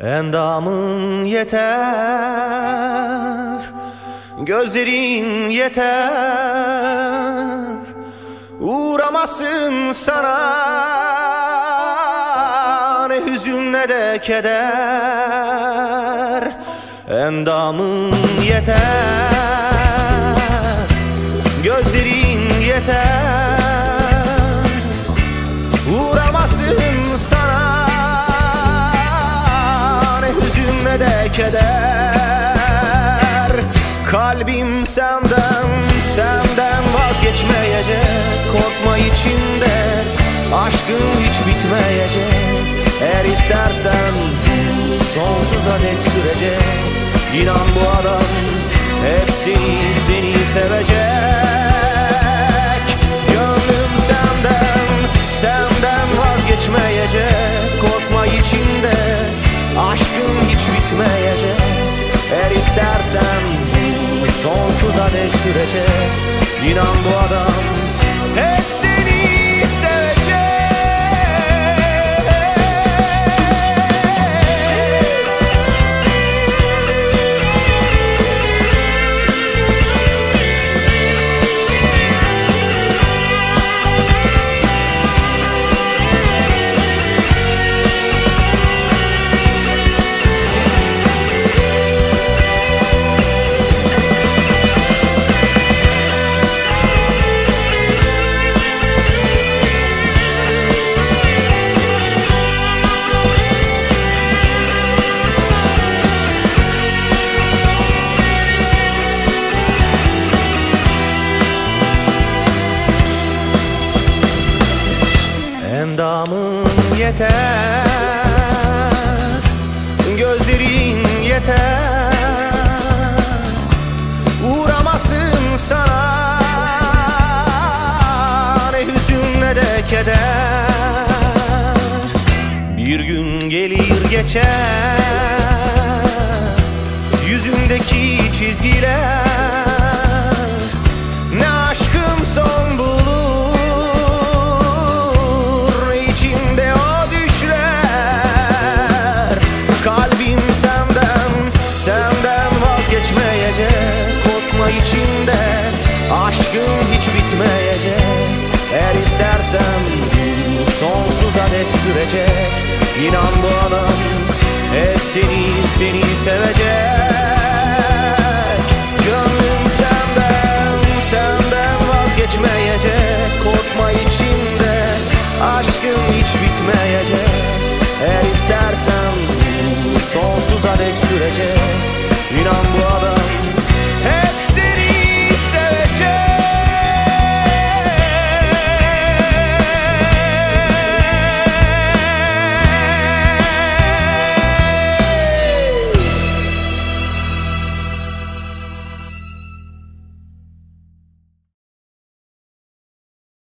Endamın yeter Gözlerin yeter. Uğramasın sana Ne hüzün ne de keder. Endamın yeter Gözlerin yeter keder Kalbim senden, senden vazgeçmeyecek. Korkma içinde, aşkın hiç bitmeyecek. Eğer istersen sonsuza dek sürecek. İnan bu adam hep seni, seni sevecek istersen sonsuza dek sürecek İnan bu adam Endamın yeter. Gözlerin yeter. Uğramasın sana. Ne hüzün ne de keder. Bir gün gelir geçer. Yüzündeki çizgiler Bakma içinde aşkın hiç bitmeyecek. Eğer istersen sonsuz adet sürecek. İnan bu adam hep seni seni sevecek. Gönlüm senden senden vazgeçmeyecek. Korkma içinde aşkın hiç bitmeyecek. Eğer istersen sonsuz adet sürecek.